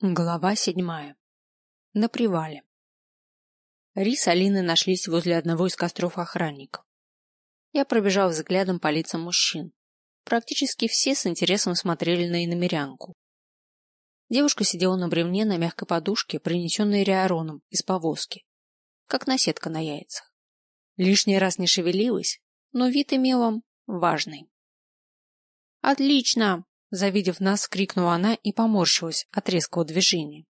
Глава седьмая. На привале. Рис Алины нашлись возле одного из костров охранников. Я пробежал взглядом по лицам мужчин. Практически все с интересом смотрели на иномерянку. Девушка сидела на бревне на мягкой подушке, принесенной Риароном из повозки, как наседка на яйцах. Лишний раз не шевелилась, но вид имела важный. «Отлично!» Завидев нас, крикнула она и поморщилась от резкого движения.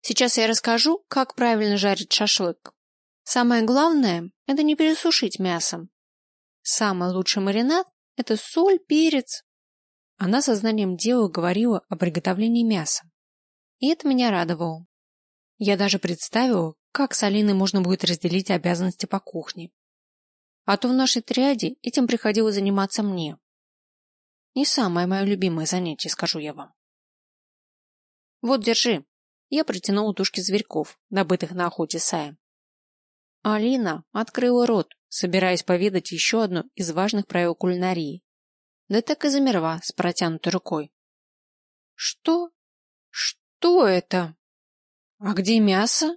Сейчас я расскажу, как правильно жарить шашлык. Самое главное – это не пересушить мясом. Самый лучший маринад – это соль, перец. Она сознанием дела говорила о приготовлении мяса. И это меня радовало. Я даже представила, как с Алиной можно будет разделить обязанности по кухне. А то в нашей триаде этим приходилось заниматься мне. Не самое мое любимое занятие, скажу я вам. Вот, держи. Я протянула тушки зверьков, добытых на охоте Сая. Алина открыла рот, собираясь поведать еще одно из важных правил кулинарии. Да так и замерла с протянутой рукой. Что? Что это? А где мясо?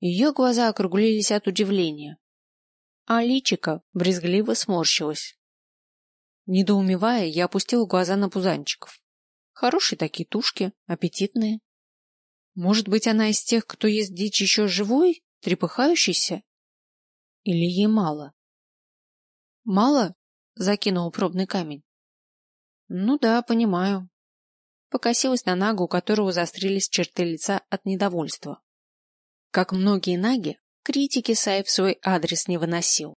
Ее глаза округлились от удивления. А личико брезгливо сморщилось. Недоумевая, я опустил глаза на пузанчиков. Хорошие такие тушки, аппетитные. Может быть, она из тех, кто ест дичь еще живой, трепыхающийся? Или ей мало? Мало? Закинул пробный камень. Ну да, понимаю. Покосилась на Нагу, у которого заострились черты лица от недовольства. Как многие наги, критики Сай в свой адрес не выносил.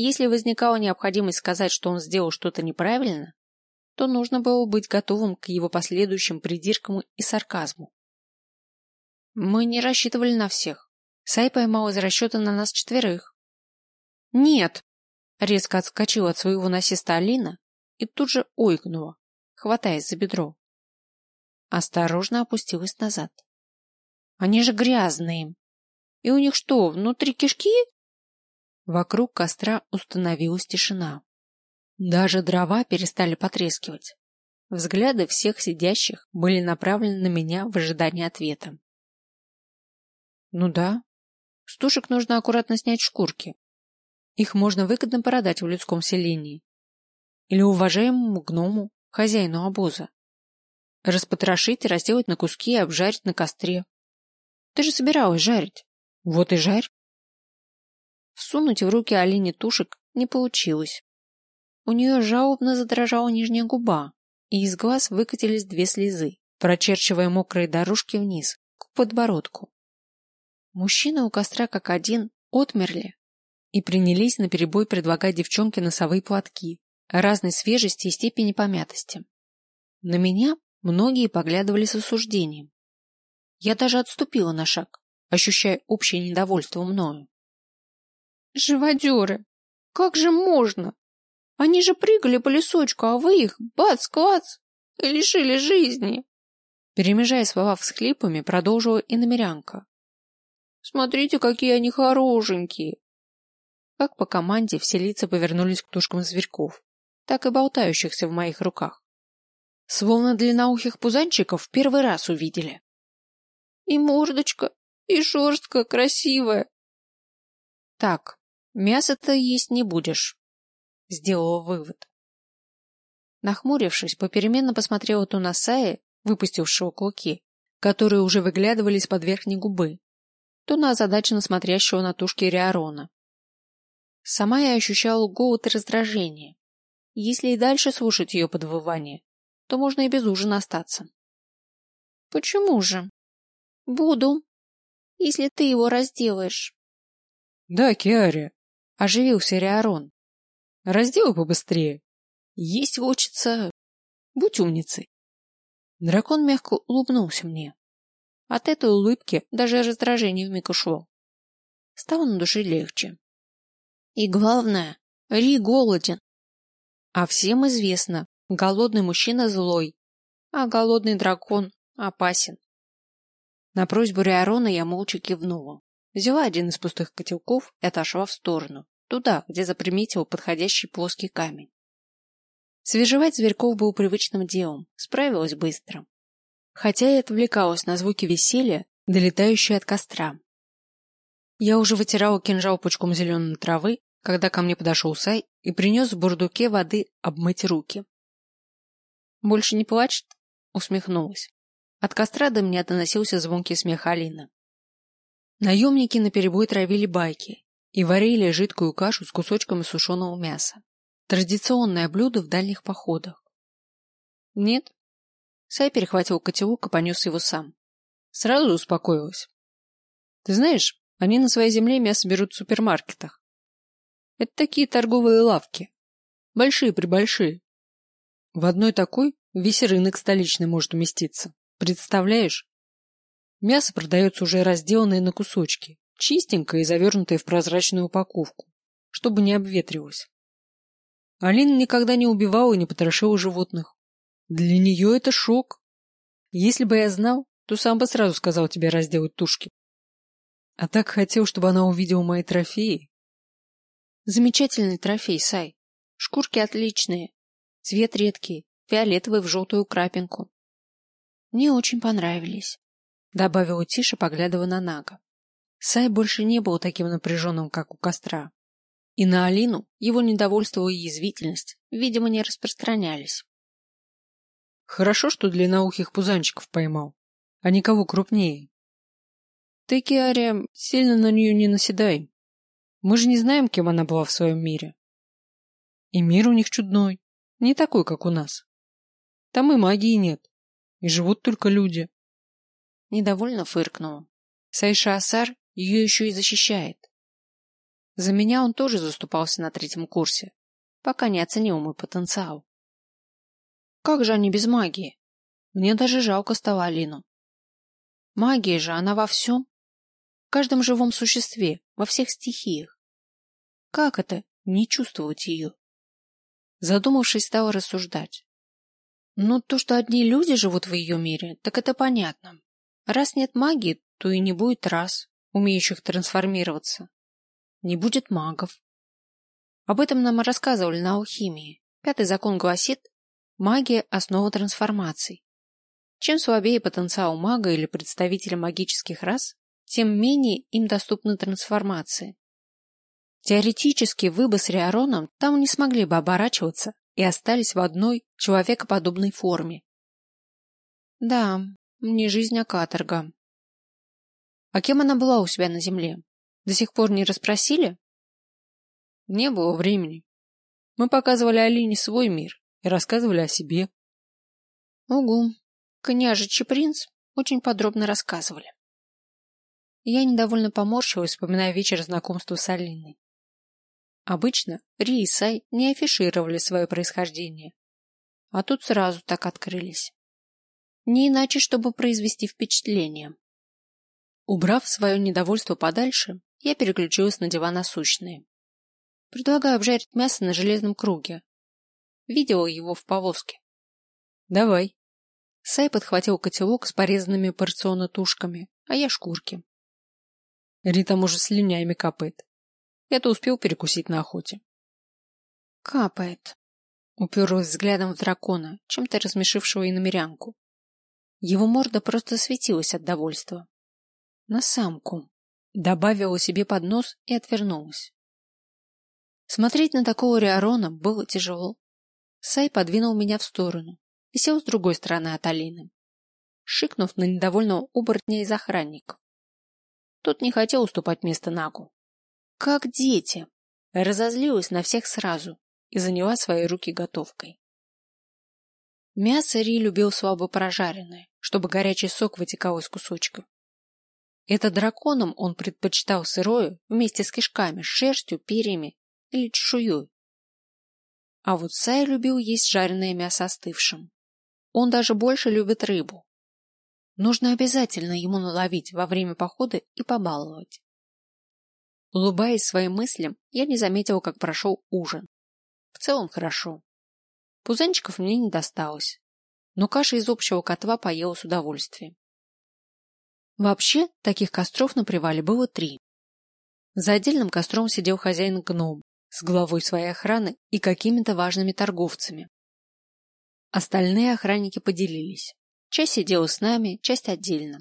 Если возникала необходимость сказать, что он сделал что-то неправильно, то нужно было быть готовым к его последующим придиркам и сарказму. Мы не рассчитывали на всех. Сай поймал из расчета на нас четверых. Нет! Резко отскочила от своего насиста Алина и тут же ойкнула, хватаясь за бедро. Осторожно опустилась назад. Они же грязные. И у них что, внутри кишки? Вокруг костра установилась тишина. Даже дрова перестали потрескивать. Взгляды всех сидящих были направлены на меня в ожидании ответа. Ну да. С тушек нужно аккуратно снять шкурки. Их можно выгодно продать в людском селении. Или уважаемому гному, хозяину обоза. Распотрошить, разделать на куски и обжарить на костре. Ты же собиралась жарить. Вот и жарь. Всунуть в руки Алине тушек не получилось. У нее жалобно задрожала нижняя губа, и из глаз выкатились две слезы, прочерчивая мокрые дорожки вниз, к подбородку. Мужчины у костра как один отмерли и принялись наперебой предлагать девчонке носовые платки разной свежести и степени помятости. На меня многие поглядывали с осуждением. Я даже отступила на шаг, ощущая общее недовольство мною. Живодеры! Как же можно? Они же прыгали по лесочку, а вы их, бац-клац, лишили жизни. Перемежая слова всхлипами, продолжила и намерянка. Смотрите, какие они хорошенькие. Как по команде все лица повернулись к тушкам зверьков, так и болтающихся в моих руках. Словно длинноухих пузанчиков первый раз увидели. И мордочка, и шерстка красивая. Так, Мясо-то есть не будешь, сделала вывод. Нахмурившись, попеременно посмотрела то на Сая, выпустившего клыки, которые уже выглядывали из-под верхней губы, то на озадаченно смотрящего на тушки Риарона. Сама я ощущала голод и раздражение. Если и дальше слушать ее подвывание, то можно и без ужина остаться. — Почему же? — Буду, если ты его разделаешь. — Да, Киаре, Оживился Риарон. Разделай побыстрее. Есть хочется. Будь умницей. Дракон мягко улыбнулся мне. От этой улыбки даже раздражение вмиг ушло. Стало на душе легче. И главное, Ри голоден. А всем известно, голодный мужчина злой, а голодный дракон опасен. На просьбу Риарона я молча кивнула. Взяла один из пустых котелков и отошла в сторону, туда, где заприметил подходящий плоский камень. Свежевать зверьков был привычным делом, справилась быстро. хотя и отвлекалась на звуки веселья, долетающие от костра. Я уже вытирала кинжал пучком зеленой травы, когда ко мне подошел Сай и принес в бурдуке воды обмыть руки. «Больше не плачет?» — усмехнулась. От костра до меня доносился звонкий смех Алины. Наемники наперебой травили байки и варили жидкую кашу с кусочками сушеного мяса. Традиционное блюдо в дальних походах. Нет. Сай перехватил котелок и понес его сам. Сразу успокоилась. Ты знаешь, они на своей земле мясо берут в супермаркетах. Это такие торговые лавки. Большие-пребольшие. В одной такой весь рынок столичный может уместиться. Представляешь? Мясо продается уже разделанное на кусочки, чистенькое и завернутое в прозрачную упаковку, чтобы не обветривалось. Алина никогда не убивала и не потрошила животных. Для нее это шок. Если бы я знал, то сам бы сразу сказал тебе разделать тушки. А так хотел, чтобы она увидела мои трофеи. Замечательный трофей, Сай. Шкурки отличные. Цвет редкий, фиолетовый в желтую крапинку. Мне очень понравились добавила тише, поглядывая на Нага. Сай больше не был таким напряженным, как у костра. И на Алину его недовольство и язвительность, видимо, не распространялись. Хорошо, что длинноухих пузанчиков поймал, а никого крупнее. Ты, Киария, сильно на нее не наседай. Мы же не знаем, кем она была в своем мире. И мир у них чудной, не такой, как у нас. Там и магии нет, и живут только люди. Недовольно фыркнула. Сайша Асар ее еще и защищает. За меня он тоже заступался на третьем курсе, пока не оценил мой потенциал. Как же они без магии? Мне даже жалко стало Алину. Магия же, она во всем. В каждом живом существе, во всех стихиях. Как это, не чувствовать ее? Задумавшись, стала рассуждать. Ну, то, что одни люди живут в ее мире, так это понятно. Раз нет магии, то и не будет рас, умеющих трансформироваться. Не будет магов. Об этом нам рассказывали на алхимии. Пятый закон гласит, магия – основа трансформаций. Чем слабее потенциал мага или представителя магических рас, тем менее им доступны трансформации. Теоретически выбы с Риароном там не смогли бы оборачиваться и остались в одной человекоподобной форме. Да, не жизнь, а каторга. А кем она была у себя на земле? До сих пор не расспросили? Не было времени. Мы показывали Алине свой мир и рассказывали о себе. Угу. Княжичий принц очень подробно рассказывали. Я недовольно поморщилась, вспоминая вечер знакомства с Алиной. Обычно Ри и Сай не афишировали свое происхождение, а тут сразу так открылись. Не иначе, чтобы произвести впечатление. Убрав свое недовольство подальше, я переключилась на диван насущные. Предлагаю обжарить мясо на железном круге. Видела его в повозке. Давай. Сай подхватил котелок с порезанными порционно тушками, а я шкурки. Рита уже слюнями капает. Я-то успел перекусить на охоте. Капает. Уперлась взглядом в дракона, чем-то размешившего иномерянку. Его морда просто светилась от довольства. На самку. Добавила себе под нос и отвернулась. Смотреть на такого Риарона было тяжело. Сай подвинул меня в сторону и сел с другой стороны от Алины, шикнув на недовольного оборотня из охранников. Тот не хотел уступать место Нагу. Как дети! Разозлилась на всех сразу и заняла свои руки готовкой. Мясо Ри любил слабо прожаренное, чтобы горячий сок вытекал из кусочков. Это драконом он предпочитал сырое вместе с кишками, шерстью, перьями или чешуей. А вот Сай любил есть жареное мясо остывшим. Он даже больше любит рыбу. Нужно обязательно ему наловить во время похода и побаловать. Улыбаясь своим мыслям, я не заметила, как прошел ужин. В целом хорошо. Пузанчиков мне не досталось, но каша из общего котла поела с удовольствием. Вообще, таких костров на привале было три. За отдельным костром сидел хозяин-гном с главой своей охраны и какими-то важными торговцами. Остальные охранники поделились. Часть сидела с нами, часть отдельно.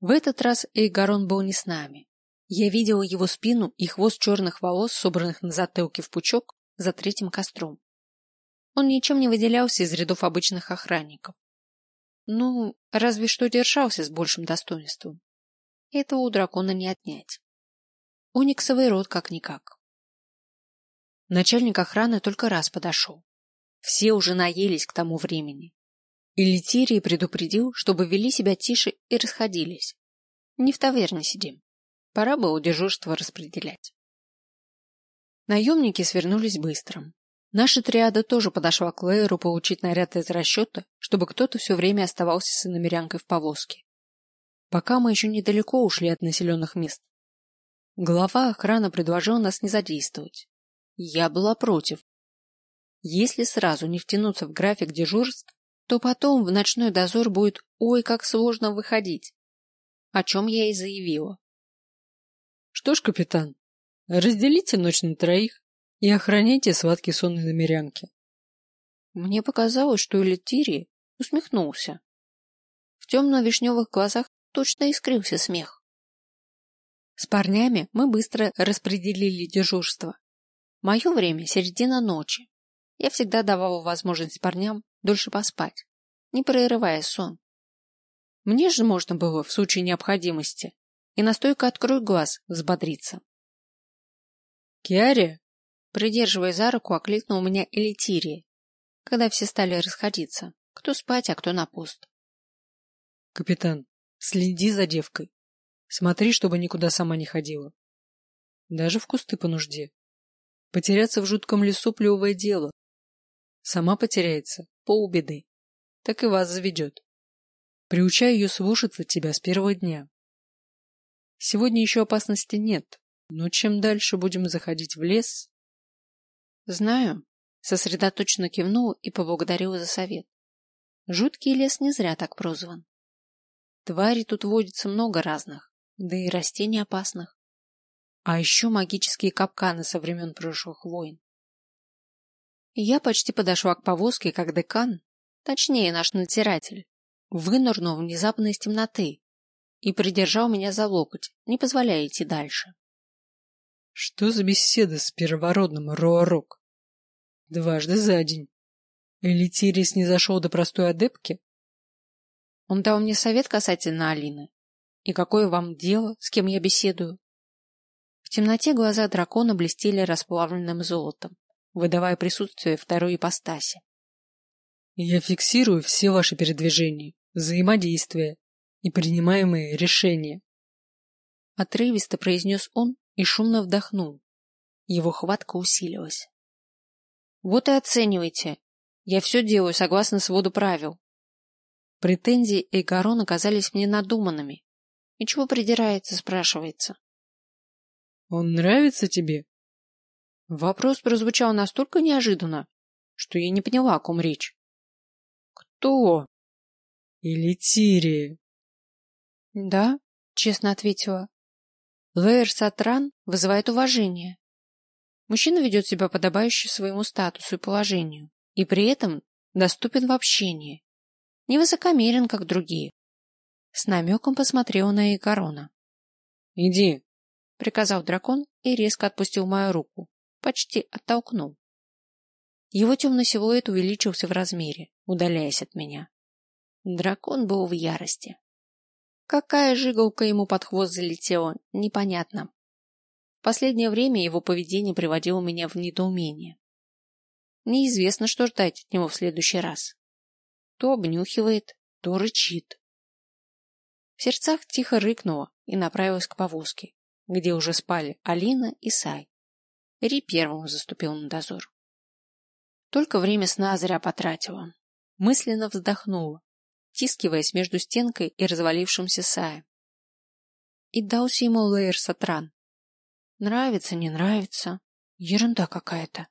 В этот раз Эйгарон был не с нами. Я видела его спину и хвост черных волос, собранных на затылке в пучок, за третьим костром. Он ничем не выделялся из рядов обычных охранников. Ну, разве что держался с большим достоинством. Этого у дракона не отнять. Униксовый род как-никак. Начальник охраны только раз подошел. Все уже наелись к тому времени. И Летирий предупредил, чтобы вели себя тише и расходились. Не в таверне сидим. Пора было дежурство распределять. Наемники свернулись быстро. Наша триада тоже подошла к Лейеру получить наряд из расчета, чтобы кто-то все время оставался с иномерянкой в повозке. Пока мы еще недалеко ушли от населенных мест. Глава охраны предложил нас не задействовать. Я была против. Если сразу не втянуться в график дежурств, то потом в ночной дозор будет ой как сложно выходить. О чем я и заявила. Что ж, капитан, разделите ночь на троих и охраняйте сладкий сон намерянки. Мне показалось, что Элитири усмехнулся. В темно-вишневых глазах точно искрился смех. С парнями мы быстро распределили дежурство. Мое время — середина ночи. Я всегда давала возможность парням дольше поспать, не прерывая сон. Мне же можно было в случае необходимости и настойка «Открой глаз» взбодриться. «Киаре?» Придерживая за руку, окликнул меня Элитирия, когда все стали расходиться, кто спать, а кто на пост. «Капитан, следи за девкой. Смотри, чтобы никуда сама не ходила. Даже в кусты по нужде. Потеряться в жутком лесу — плевое дело. Сама потеряется — полбеды. Так и вас заведет. Приучай ее слушаться тебя с первого дня. Сегодня еще опасности нет, но чем дальше будем заходить в лес... Знаю. Сосредоточенно кивнул и поблагодарил за совет. Жуткий лес не зря так прозван. Твари тут водится много разных, да и растений опасных. А еще магические капканы со времен прошлых войн. Я почти подошла к повозке, как декан, точнее наш надзиратель, вынырнул внезапно из темноты и придержал меня за локоть, не позволяя идти дальше. Что за беседа с первородным Роарок? Дважды за день. Элитирис не зашел до простой адепки? Он дал мне совет касательно Алины. И какое вам дело, с кем я беседую? В темноте глаза дракона блестели расплавленным золотом, выдавая присутствие второй ипостаси. Я фиксирую все ваши передвижения, взаимодействия и принимаемые решения. Отрывисто произнес он и шумно вдохнул. Его хватка усилилась. Вот и оценивайте. Я все делаю согласно своду правил. Претензии Эйгарон оказались мне надуманными. И чего придирается, спрашивается. Он нравится тебе? Вопрос прозвучал настолько неожиданно, что я не поняла, о ком речь. Кто? Или Тири? Да, честно ответила. Лэйр Сатран вызывает уважение. Мужчина ведет себя подобающе своему статусу и положению, и при этом доступен в общении. Не высокомерен, как другие. С намеком посмотрел на Икарона. — Иди, — приказал дракон и резко отпустил мою руку, почти оттолкнул. Его темный силуэт увеличился в размере, удаляясь от меня. Дракон был в ярости. Какая жиголка ему под хвост залетела, непонятно. Последнее время его поведение приводило меня в недоумение. Неизвестно, что ждать от него в следующий раз. То обнюхивает, то рычит. В сердцах тихо рыкнула и направилась к повозке, где уже спали Алина и Сай. Ри первым заступил на дозор. Только время сна зря потратила. Мысленно вздохнула, тискиваясь между стенкой и развалившимся Саем. И дался ему Лейер Сатран. Нравится, не нравится. Ерунда какая-то.